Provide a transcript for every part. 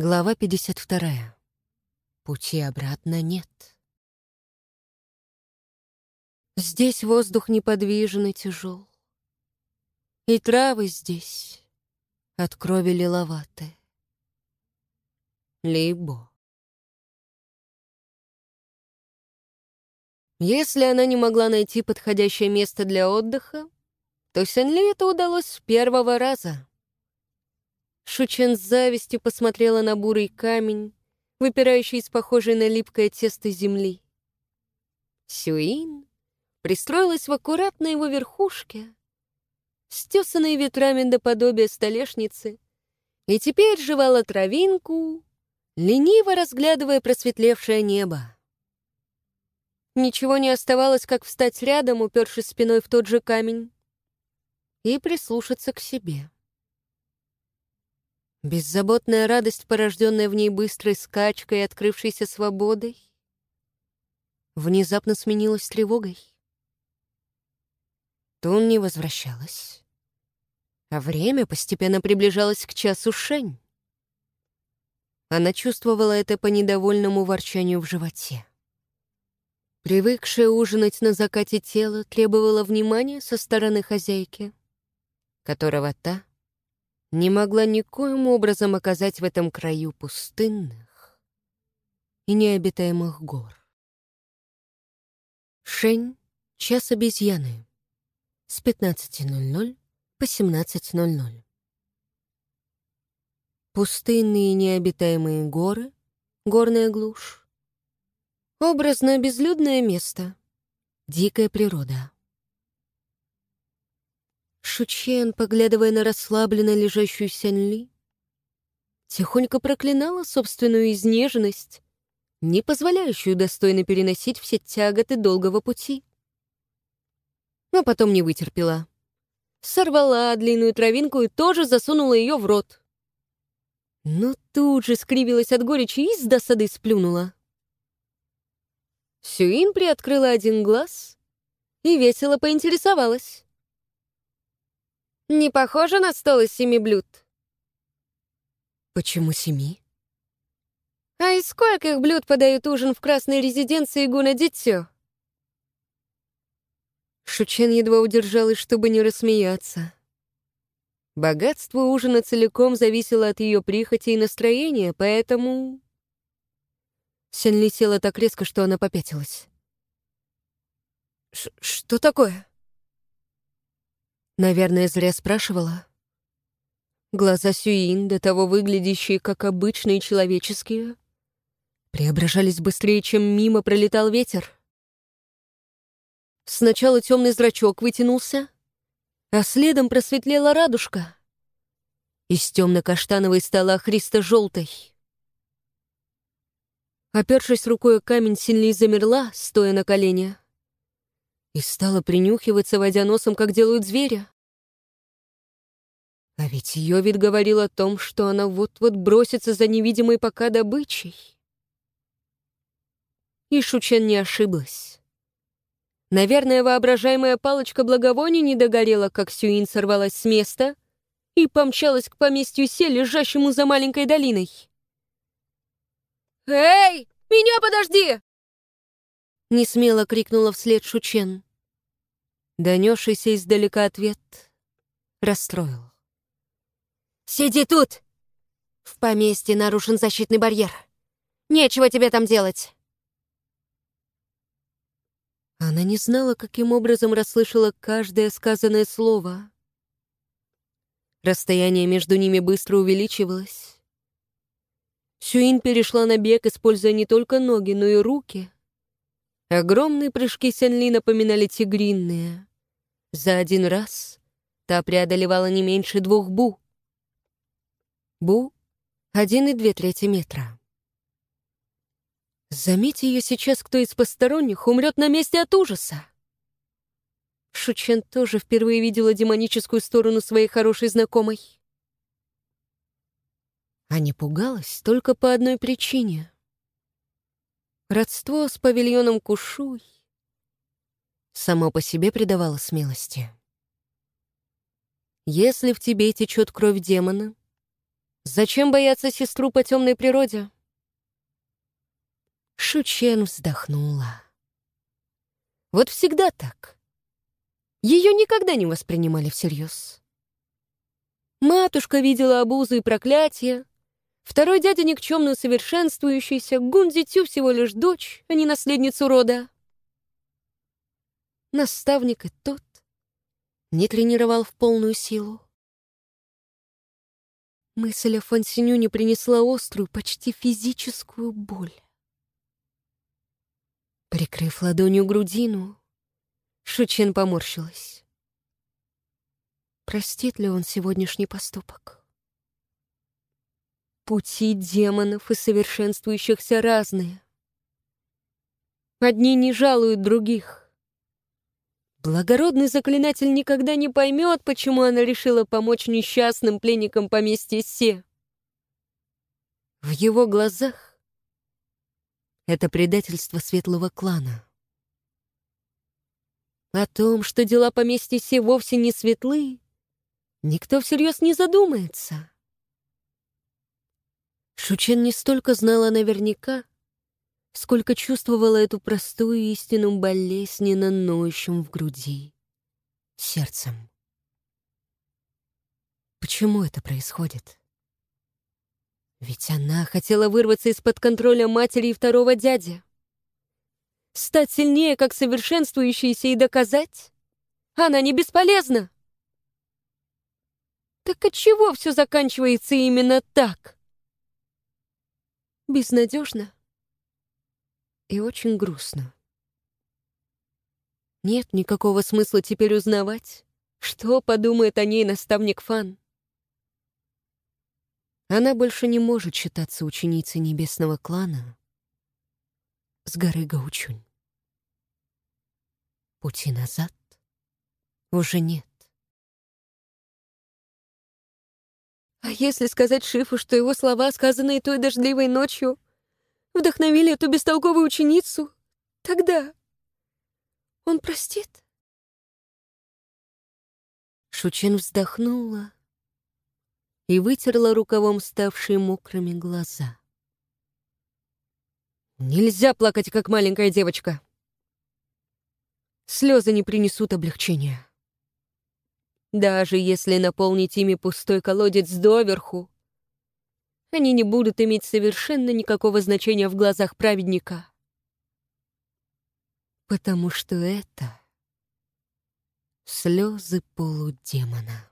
Глава 52. Пути обратно нет. Здесь воздух неподвижен и тяжел. И травы здесь от крови лиловаты. Либо. Если она не могла найти подходящее место для отдыха, то Сенли это удалось с первого раза. Шучен с завистью посмотрела на бурый камень, выпирающий из похожей на липкое тесто земли. Сюин пристроилась в аккуратной его верхушке, стесанной ветрами до подобия столешницы, и теперь жевала травинку, лениво разглядывая просветлевшее небо. Ничего не оставалось, как встать рядом, упершись спиной в тот же камень, и прислушаться к себе. Беззаботная радость, порожденная в ней быстрой скачкой и открывшейся свободой, внезапно сменилась тревогой. Тун не возвращалась, а время постепенно приближалось к часу Шень. Она чувствовала это по недовольному ворчанию в животе. Привыкшее ужинать на закате тело требовало внимания со стороны хозяйки, которого та не могла никоим образом оказать в этом краю пустынных и необитаемых гор. Шень — час обезьяны. С 15.00 по 17.00. Пустынные необитаемые горы, горная глушь. Образно безлюдное место, дикая природа. Шучен, поглядывая на расслабленно лежащую Сянли, тихонько проклинала собственную изнеженность, не позволяющую достойно переносить все тяготы долгого пути. Но потом не вытерпела. Сорвала длинную травинку и тоже засунула ее в рот. Но тут же скривилась от горечи и с досады сплюнула. Сюин приоткрыла один глаз и весело поинтересовалась. Не похоже на стол из семи блюд. Почему семи? А из скольких блюд подают ужин в красной резиденции Гуна Дитсё? Шучен едва удержалась, чтобы не рассмеяться. Богатство ужина целиком зависело от ее прихоти и настроения, поэтому... Сенли села так резко, что она попятилась. «Что такое?» Наверное, зря спрашивала. Глаза Сюин, до того выглядящие как обычные человеческие, преображались быстрее, чем мимо пролетал ветер. Сначала темный зрачок вытянулся, а следом просветлела радужка. Из темно-каштановой стала христо-желтой. Опершись рукой о камень, Синли замерла, стоя на колене и стала принюхиваться, водя носом, как делают звери. А ведь ее вид говорил о том, что она вот-вот бросится за невидимой пока добычей. И Шучен не ошиблась. Наверное, воображаемая палочка благовония не догорела, как Сюин сорвалась с места и помчалась к поместью Се, лежащему за маленькой долиной. «Эй, меня подожди!» Несмело крикнула вслед Шучен. Донесшийся издалека ответ расстроил. «Сиди тут! В поместье нарушен защитный барьер. Нечего тебе там делать!» Она не знала, каким образом расслышала каждое сказанное слово. Расстояние между ними быстро увеличивалось. Сюин перешла на бег, используя не только ноги, но и руки. Огромные прыжки Сенли напоминали тигринные. За один раз та преодолевала не меньше двух бу. Бу — один и две трети метра. Заметь ее сейчас кто из посторонних умрет на месте от ужаса. Шучен тоже впервые видела демоническую сторону своей хорошей знакомой. А не пугалась только по одной причине. Родство с павильоном Кушуй само по себе придавало смелости. Если в тебе течет кровь демона, Зачем бояться сестру по темной природе? Шучен вздохнула. Вот всегда так. Ее никогда не воспринимали всерьез. Матушка видела обузы и проклятия. Второй дядя никчемно совершенствующийся, Гунзитю всего лишь дочь, а не наследницу рода. Наставник и тот не тренировал в полную силу. Мысль о Фансиню не принесла острую, почти физическую боль. Прикрыв ладонью грудину, Шучен поморщилась. Простит ли он сегодняшний поступок? Пути демонов и совершенствующихся разные. Одни не жалуют других. Благородный заклинатель никогда не поймет, почему она решила помочь несчастным пленникам поместья Се. В его глазах это предательство светлого клана. О том, что дела поместья Се вовсе не светлы, никто всерьез не задумается. Шучен не столько знала наверняка, сколько чувствовала эту простую истину болезненно ноющим в груди, сердцем. Почему это происходит? Ведь она хотела вырваться из-под контроля матери и второго дяди. Стать сильнее, как совершенствующийся, и доказать? Она не бесполезна. Так отчего все заканчивается именно так? Безнадежно и очень грустно. Нет никакого смысла теперь узнавать, что подумает о ней наставник Фан. Она больше не может считаться ученицей небесного клана с горы Гаучунь. Пути назад уже нет. А если сказать Шифу, что его слова, сказанные той дождливой ночью, вдохновили эту бестолковую ученицу, тогда он простит? Шучин вздохнула и вытерла рукавом ставшие мокрыми глаза. «Нельзя плакать, как маленькая девочка!» Слезы не принесут облегчения. Даже если наполнить ими пустой колодец доверху, они не будут иметь совершенно никакого значения в глазах праведника. Потому что это слезы полудемона.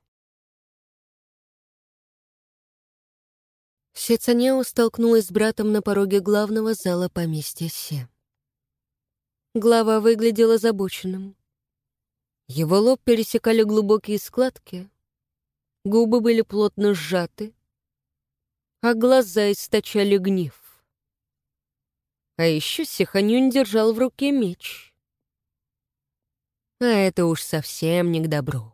Сецанео столкнулась с братом на пороге главного зала поместья Се. Глава выглядел озабоченным. Его лоб пересекали глубокие складки, губы были плотно сжаты, а глаза источали гнев. А еще Сиханюнь держал в руке меч. А это уж совсем не к добру.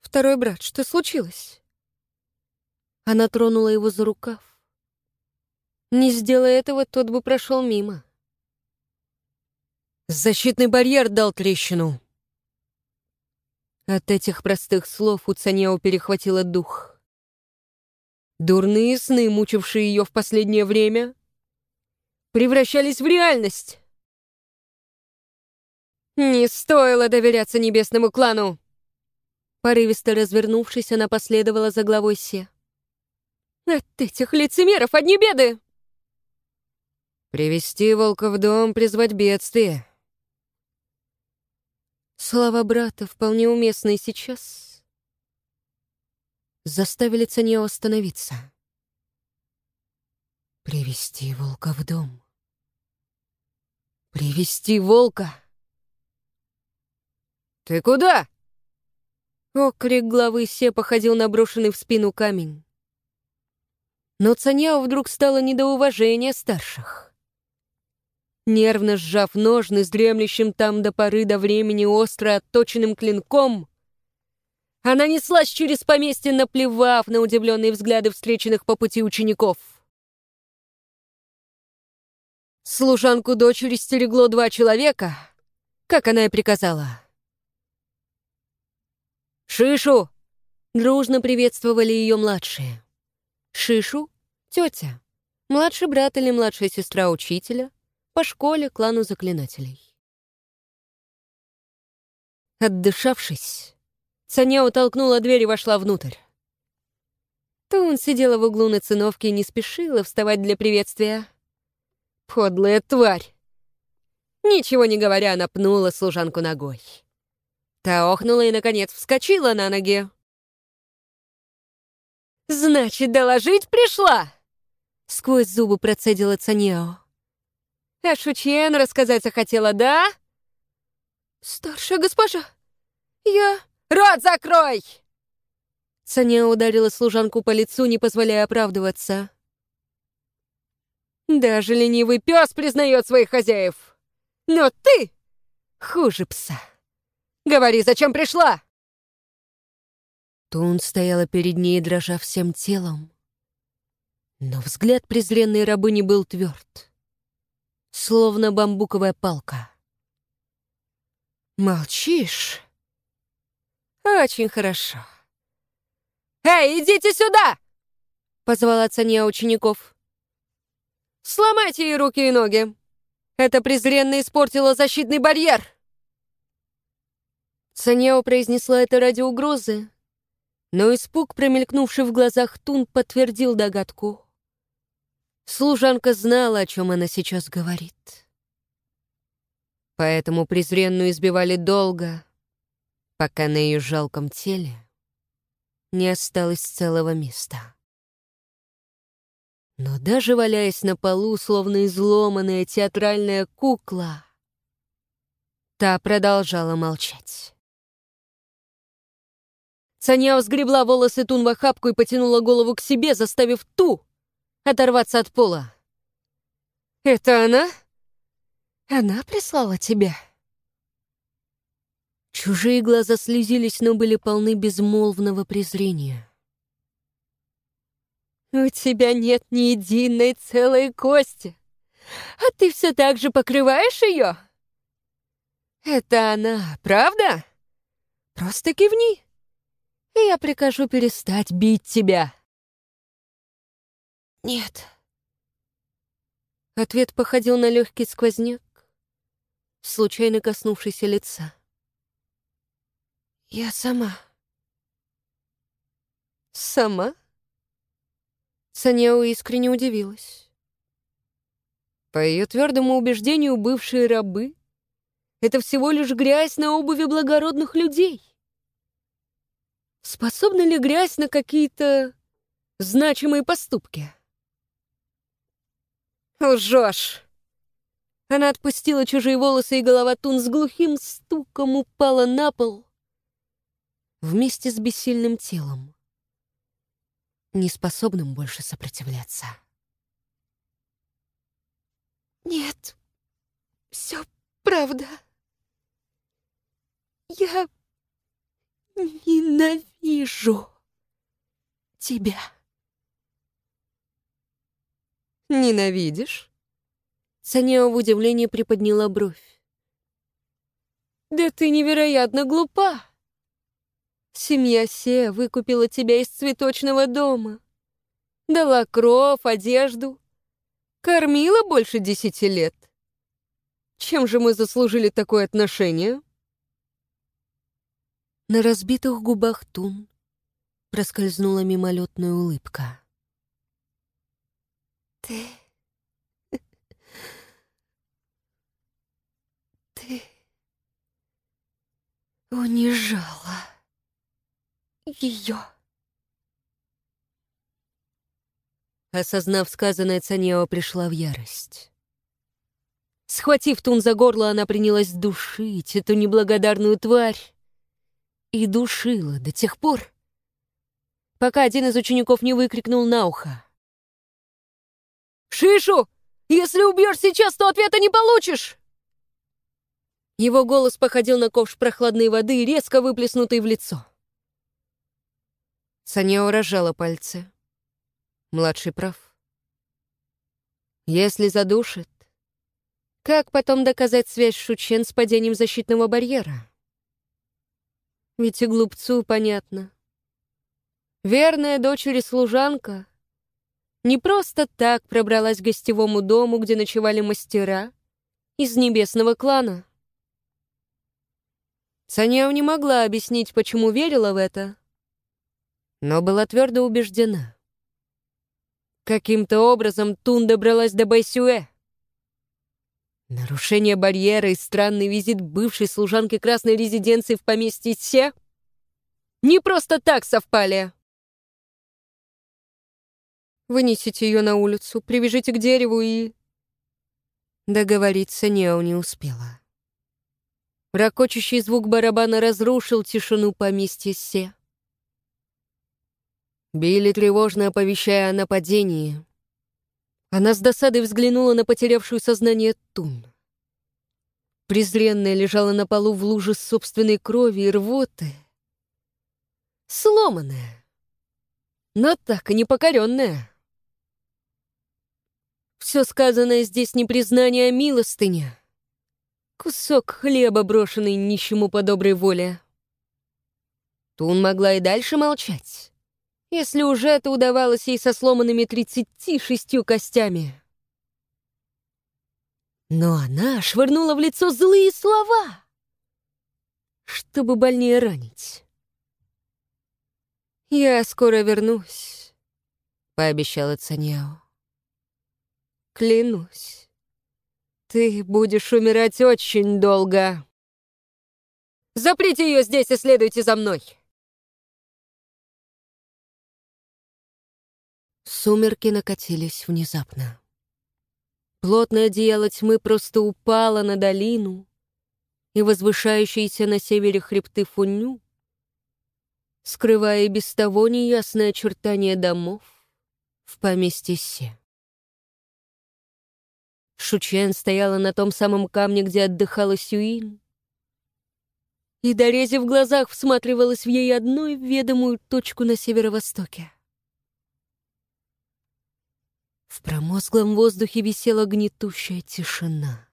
«Второй брат, что случилось?» Она тронула его за рукав. Не сделая этого, тот бы прошел мимо. Защитный барьер дал трещину. От этих простых слов у Цанео перехватило дух. Дурные сны, мучившие ее в последнее время, превращались в реальность. «Не стоило доверяться небесному клану!» Порывисто развернувшись, она последовала за главой Се. «От этих лицемеров одни беды!» «Привести волка в дом, призвать бедствие!» Слова брата, вполне уместные сейчас, заставили Цанео остановиться. Привести волка в дом. Привести волка. Ты куда? Окрик главы Се походил на брошенный в спину камень. Но Цаняо вдруг стало не до уважения старших. Нервно сжав ножны с дремлющим там до поры до времени остро отточенным клинком, она неслась через поместье, наплевав на удивленные взгляды встреченных по пути учеников. Служанку дочери стерегло два человека, как она и приказала. «Шишу! Дружно приветствовали ее младшие. Шишу — тетя, младший брат или младшая сестра учителя, по школе, клану заклинателей. Отдышавшись, Саня утолкнула дверь и вошла внутрь. Тун сидела в углу на циновке и не спешила вставать для приветствия. Подлая тварь! Ничего не говоря, она пнула служанку ногой. Та охнула и, наконец, вскочила на ноги. «Значит, доложить пришла?» Сквозь зубы процедила Цанео. «А Шучен рассказать захотела, да?» «Старшая госпожа, я...» «Рот закрой!» Саня ударила служанку по лицу, не позволяя оправдываться. «Даже ленивый пес признает своих хозяев! Но ты хуже пса! Говори, зачем пришла?» Тун стояла перед ней, дрожа всем телом. Но взгляд презренной рабыни был тверд, словно бамбуковая палка. «Молчишь?» «Очень хорошо». «Эй, идите сюда!» — позвала Цания учеников. «Сломайте ей руки и ноги. Это презренно испортило защитный барьер!» Цанео произнесла это ради угрозы, но испуг, промелькнувший в глазах Тун, подтвердил догадку. Служанка знала, о чем она сейчас говорит. Поэтому презренную избивали долго, пока на ее жалком теле не осталось целого места. Но даже валяясь на полу, словно изломанная театральная кукла, та продолжала молчать. Саньяо сгребла волосы Тун в охапку и потянула голову к себе, заставив ту оторваться от пола. «Это она? Она прислала тебя?» Чужие глаза слезились, но были полны безмолвного презрения. «У тебя нет ни единой целой кости, а ты все так же покрываешь ее?» «Это она, правда? Просто кивни, и я прикажу перестать бить тебя». «Нет». Ответ походил на легкий сквозняк, случайно коснувшийся лица. «Я сама». «Сама?» Саняо искренне удивилась. По ее твердому убеждению, бывшие рабы — это всего лишь грязь на обуви благородных людей. Способна ли грязь на какие-то значимые поступки? «Лжешь!» Она отпустила чужие волосы, и голова Тун с глухим стуком упала на пол вместе с бессильным телом, неспособным больше сопротивляться. «Нет, все правда. Я ненавижу тебя». «Ненавидишь?» Санео в удивлении приподняла бровь. «Да ты невероятно глупа!» Семья Се выкупила тебя из цветочного дома. Дала кров, одежду. Кормила больше десяти лет. Чем же мы заслужили такое отношение? На разбитых губах Тун проскользнула мимолетная улыбка. Ты... Ты... унижала ее. Осознав сказанное, Цанео пришла в ярость. Схватив Тун за горло, она принялась душить эту неблагодарную тварь и душила до тех пор, пока один из учеников не выкрикнул на ухо. «Шишу! Если убьешь сейчас, то ответа не получишь!» Его голос походил на ковш прохладной воды, резко выплеснутый в лицо. Саня разжала пальцы. Младший прав. Если задушит, как потом доказать связь Шучен с падением защитного барьера? Ведь и глупцу понятно. Верная дочери служанка не просто так пробралась к гостевому дому, где ночевали мастера из небесного клана. Саняо не могла объяснить, почему верила в это, но была твердо убеждена. Каким-то образом Тун добралась до Байсюэ. Нарушение барьера и странный визит бывшей служанки красной резиденции в поместье Се не просто так совпали. Вынесите ее на улицу, привяжите к дереву и... Договориться Нео не успела. Рокочущий звук барабана разрушил тишину поместья Се. Билли тревожно оповещая о нападении. Она с досадой взглянула на потерявшую сознание Тун. Презренная лежала на полу в луже собственной крови и рвоты. Сломанная, но так и не покоренная. Все сказанное здесь не признание, а милостыня. Кусок хлеба, брошенный нищему по доброй воле. Тун могла и дальше молчать, если уже это удавалось ей со сломанными тридцати шестью костями. Но она швырнула в лицо злые слова, чтобы больнее ранить. «Я скоро вернусь», — пообещала Цаньяо. Клянусь, ты будешь умирать очень долго. Заприте ее здесь и следуйте за мной. Сумерки накатились внезапно. Плотное одеяло тьмы просто упало на долину и возвышающиеся на севере хребты Фуню, скрывая без того неясное очертание домов в поместье Се. Шучен стояла на том самом камне, где отдыхала Сюин. И дорези в глазах всматривалась в ей одну ведомую точку на северо-востоке. В промозглом воздухе висела гнетущая тишина.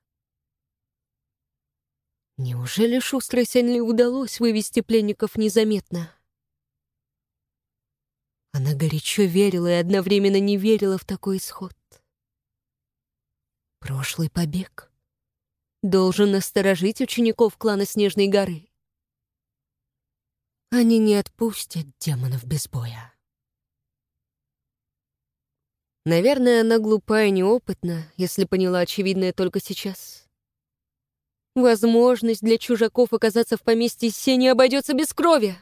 Неужели шустрой Сянли удалось вывести пленников незаметно? Она горячо верила и одновременно не верила в такой исход. Прошлый побег должен насторожить учеников клана Снежной горы. Они не отпустят демонов без боя. Наверное, она глупа и неопытна, если поняла очевидное только сейчас. Возможность для чужаков оказаться в поместье Се не обойдется без крови.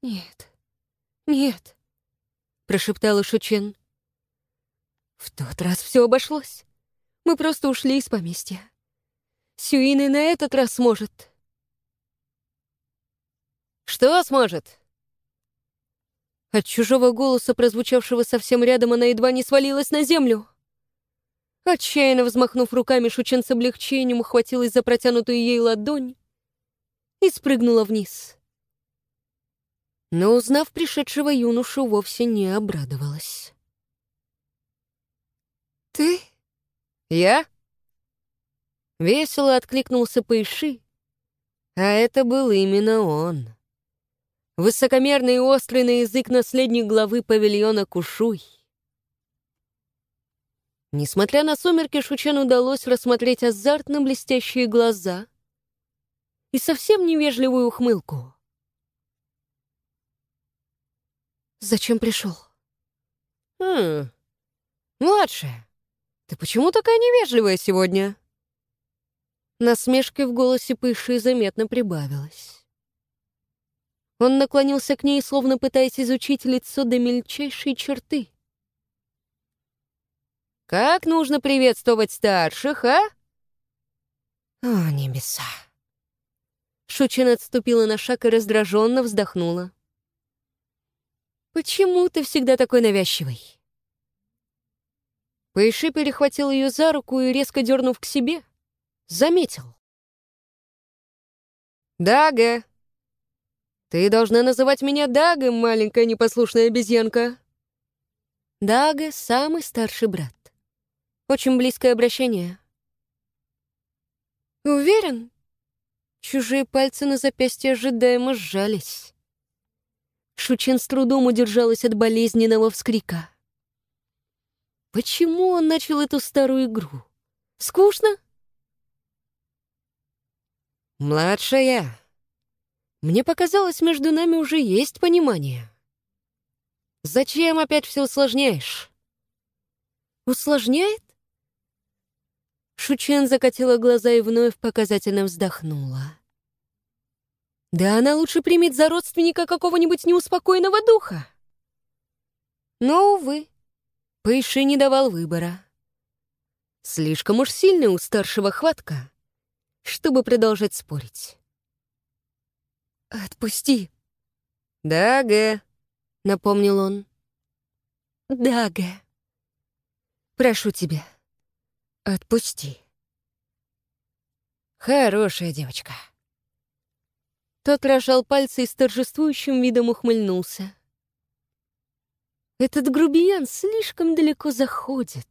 «Нет, нет», — прошептала Шучен. В тот раз все обошлось. Мы просто ушли из поместья. Сюин и на этот раз сможет. Что сможет? От чужого голоса, прозвучавшего совсем рядом, она едва не свалилась на землю. Отчаянно взмахнув руками, Шучен с облегчением ухватилась за протянутую ей ладонь и спрыгнула вниз. Но, узнав пришедшего юношу, вовсе не обрадовалась. «Ты?» «Я?» Весело откликнулся Пэйши, а это был именно он. Высокомерный и острый на язык наследник главы павильона Кушуй. Несмотря на сумерки, Шучен удалось рассмотреть азартно блестящие глаза и совсем невежливую ухмылку. «Зачем пришел?» «Хм, младшая, «Ты почему такая невежливая сегодня?» Насмешкой в голосе Пыши заметно прибавилась. Он наклонился к ней, словно пытаясь изучить лицо до мельчайшей черты. «Как нужно приветствовать старших, а?» «О, небеса!» Шучин отступила на шаг и раздраженно вздохнула. «Почему ты всегда такой навязчивый?» Пэйши перехватил ее за руку и, резко дернув к себе, заметил. «Дага! Ты должна называть меня Дага, маленькая непослушная обезьянка!» Дага — самый старший брат. Очень близкое обращение. «Уверен?» Чужие пальцы на запястье ожидаемо сжались. Шучин с трудом удержалась от болезненного вскрика. Почему он начал эту старую игру? Скучно? «Младшая, мне показалось, между нами уже есть понимание. Зачем опять все усложняешь?» «Усложняет?» Шучен закатила глаза и вновь показательно вздохнула. «Да она лучше примет за родственника какого-нибудь неуспокоенного духа!» Но, увы, Пэйши не давал выбора. Слишком уж сильная у старшего хватка, чтобы продолжать спорить. «Отпусти!» «Да, Гэ», — напомнил он. «Да, Гэ. Прошу тебя, отпусти». «Хорошая девочка». Тот рожал пальцы и с торжествующим видом ухмыльнулся. Этот грубиян слишком далеко заходит.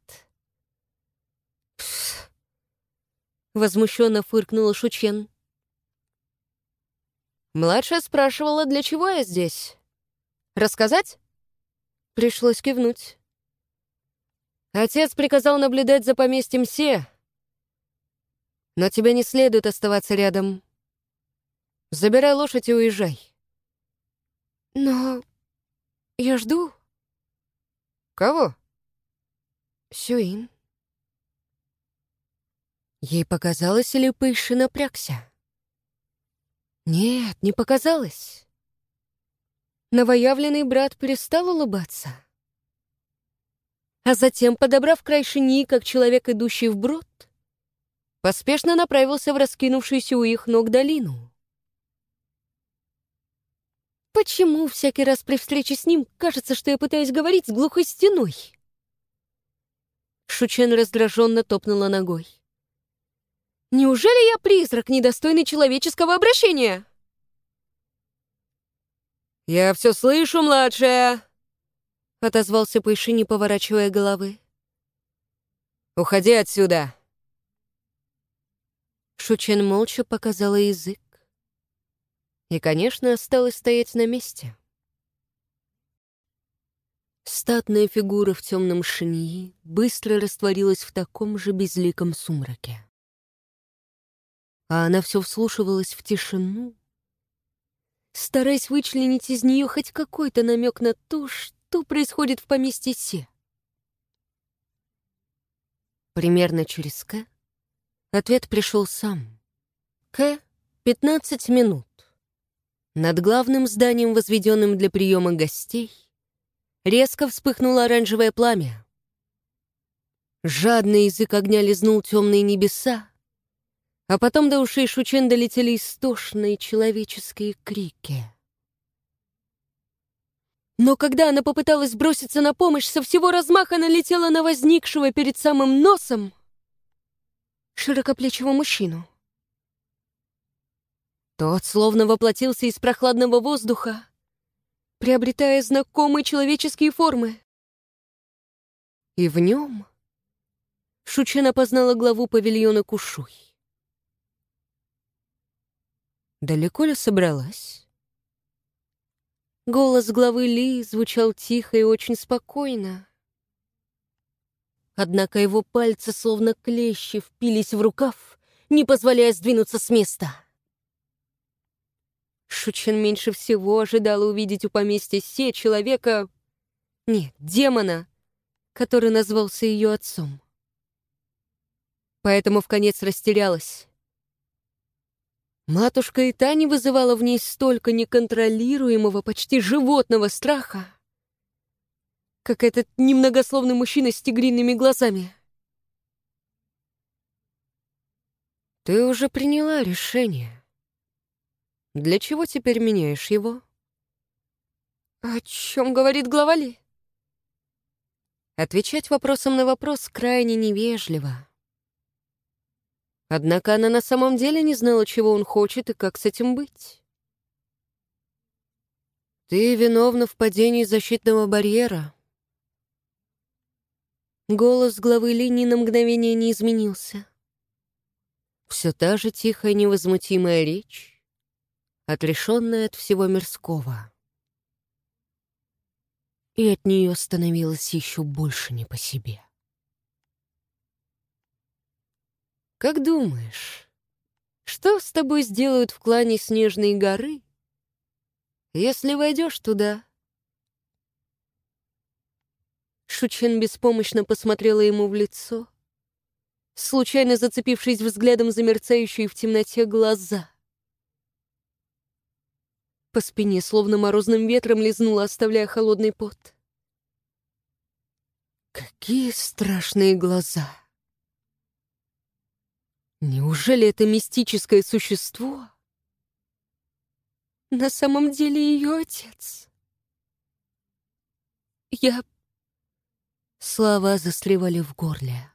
Возмущенно фыркнула Шучен. Младшая спрашивала, для чего я здесь. Рассказать? Пришлось кивнуть. Отец приказал наблюдать за поместьем Се. Но тебе не следует оставаться рядом. Забирай лошадь и уезжай. Но я жду. «Кого?» «Сюин». Ей показалось, или Пэйши напрягся? Нет, не показалось. Новоявленный брат перестал улыбаться. А затем, подобрав край шини, как человек, идущий в брод, поспешно направился в раскинувшуюся у их ног долину. Почему всякий раз при встрече с ним кажется, что я пытаюсь говорить с глухой стеной? Шучен раздраженно топнула ногой. Неужели я призрак, недостойный человеческого обращения? «Я все слышу, младшая!» — отозвался Пэйши, не поворачивая головы. «Уходи отсюда!» Шучен молча показала язык и, конечно, осталась стоять на месте. Статная фигура в темном шиньи быстро растворилась в таком же безликом сумраке. А она все вслушивалась в тишину, стараясь вычленить из нее хоть какой-то намек на то, что происходит в поместье Се. Примерно через К ответ пришел сам. К — 15 минут. Над главным зданием, возведенным для приема гостей, резко вспыхнуло оранжевое пламя. Жадный язык огня лизнул темные небеса, а потом до ушей Шучен долетели истошные человеческие крики. Но когда она попыталась броситься на помощь, со всего размаха налетела на возникшего перед самым носом широкоплечего мужчину. Тот словно воплотился из прохладного воздуха, приобретая знакомые человеческие формы. И в нем Шучин опознала главу павильона Кушуй. Далеко ли собралась? Голос главы Ли звучал тихо и очень спокойно. Однако его пальцы, словно клещи, впились в рукав, не позволяя сдвинуться с места. Шучин меньше всего ожидала увидеть у поместья Се человека... Нет, демона, который назвался ее отцом. Поэтому в конец растерялась. Матушка и та не вызывала в ней столько неконтролируемого, почти животного страха, как этот немногословный мужчина с тигриными глазами. «Ты уже приняла решение», для чего теперь меняешь его? О чем говорит глава Ли? Отвечать вопросом на вопрос крайне невежливо. Однако она на самом деле не знала, чего он хочет и как с этим быть. «Ты виновна в падении защитного барьера». Голос главы линии на мгновение не изменился. Все та же тихая невозмутимая речь, отрешенная от всего мирского. и от нее становилось еще больше не по себе. «Как думаешь, что с тобой сделают в клане Снежной горы, если войдешь туда?» Шучин беспомощно посмотрела ему в лицо, случайно зацепившись взглядом за мерцающие в темноте глаза. По спине словно морозным ветром лизнула, оставляя холодный пот. Какие страшные глаза! Неужели это мистическое существо на самом деле ее отец? Я Слова застревали в горле.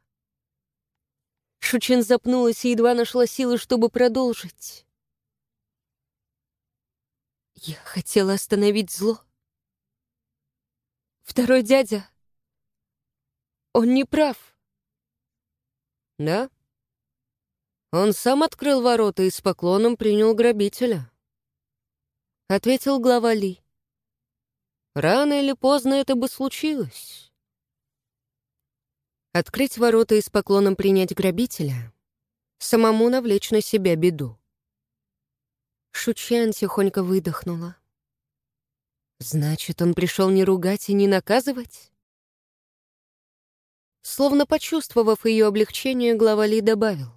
Шучин запнулась и едва нашла силы, чтобы продолжить. Я хотела остановить зло. Второй дядя, он не прав. Да? Он сам открыл ворота и с поклоном принял грабителя. Ответил глава Ли. Рано или поздно это бы случилось. Открыть ворота и с поклоном принять грабителя, самому навлечь на себя беду. Шучан тихонько выдохнула. Значит, он пришел не ругать и не наказывать? Словно почувствовав ее облегчение, глава Ли добавил.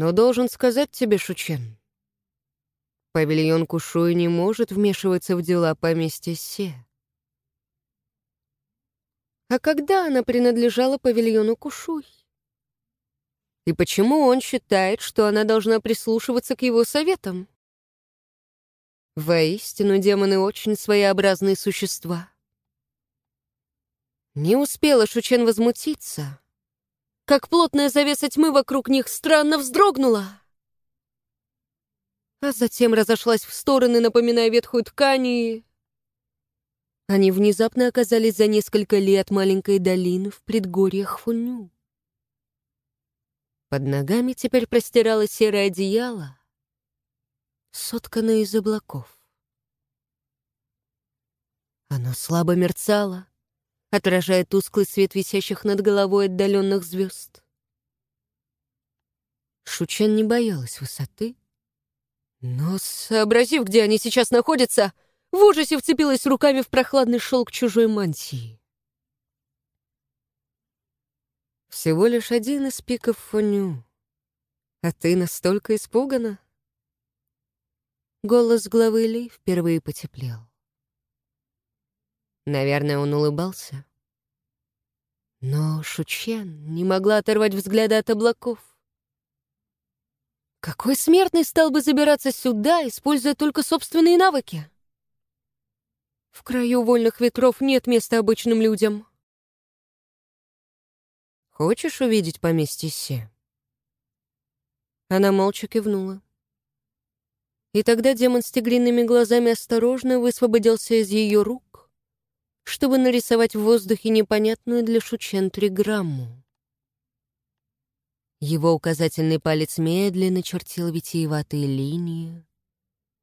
Но должен сказать тебе, Шучен, павильон Кушуй не может вмешиваться в дела поместья Се. А когда она принадлежала павильону Кушуй? И почему он считает, что она должна прислушиваться к его советам? Воистину, демоны очень своеобразные существа. Не успела Шучен возмутиться, как плотная завеса тьмы вокруг них странно вздрогнула, а затем разошлась в стороны, напоминая ветхую ткань, и они внезапно оказались за несколько лет маленькой долины в предгорьях Фуню. Под ногами теперь простиралось серое одеяло, сотканное из облаков. Оно слабо мерцало, отражая тусклый свет висящих над головой отдаленных звезд. Шучен не боялась высоты, но, сообразив, где они сейчас находятся, — в ужасе вцепилась руками в прохладный шелк чужой мантии. Всего лишь один из пиков фоню. А ты настолько испугана? Голос главы Ли впервые потеплел. Наверное, он улыбался. Но Шучен не могла оторвать взгляда от облаков. Какой смертный стал бы забираться сюда, используя только собственные навыки? В краю вольных ветров нет места обычным людям. Хочешь увидеть поместье Се? Она молча кивнула. И тогда демон с тигриными глазами осторожно высвободился из ее рук, чтобы нарисовать в воздухе непонятную для Шучен триграмму. Его указательный палец медленно чертил витиеватые линии,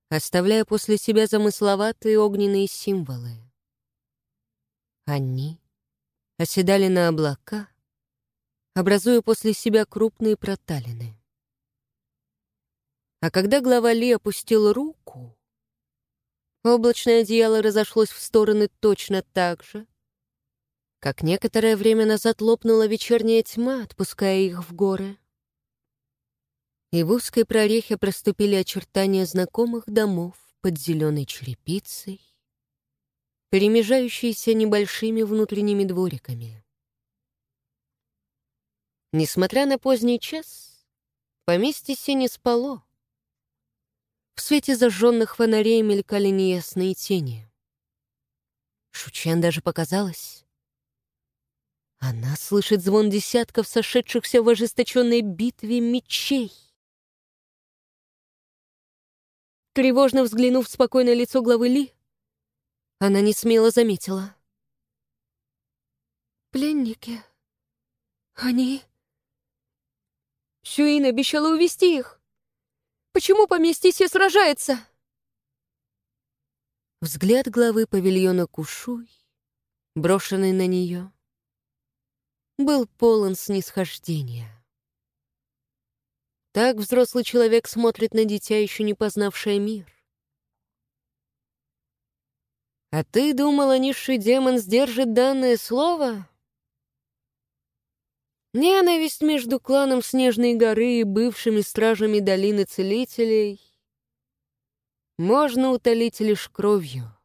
оставляя после себя замысловатые огненные символы. Они оседали на облака, образуя после себя крупные проталины. А когда глава Ли опустил руку, облачное одеяло разошлось в стороны точно так же, как некоторое время назад лопнула вечерняя тьма, отпуская их в горы и в узкой прорехе проступили очертания знакомых домов под зеленой черепицей, перемежающиеся небольшими внутренними двориками. Несмотря на поздний час, поместье Сени спало. В свете зажженных фонарей мелькали неясные тени. Шучен даже показалось. Она слышит звон десятков сошедшихся в ожесточенной битве мечей. Тревожно взглянув в спокойное лицо главы Ли, она не смело заметила. «Пленники. Они...» Сюин обещала увести их. Почему поместье сражается?» Взгляд главы павильона Кушуй, брошенный на нее, был полон снисхождения. Так взрослый человек смотрит на дитя, еще не познавшее мир. «А ты думала, низший демон сдержит данное слово?» Ненависть между кланом Снежной горы и бывшими стражами долины целителей можно утолить лишь кровью.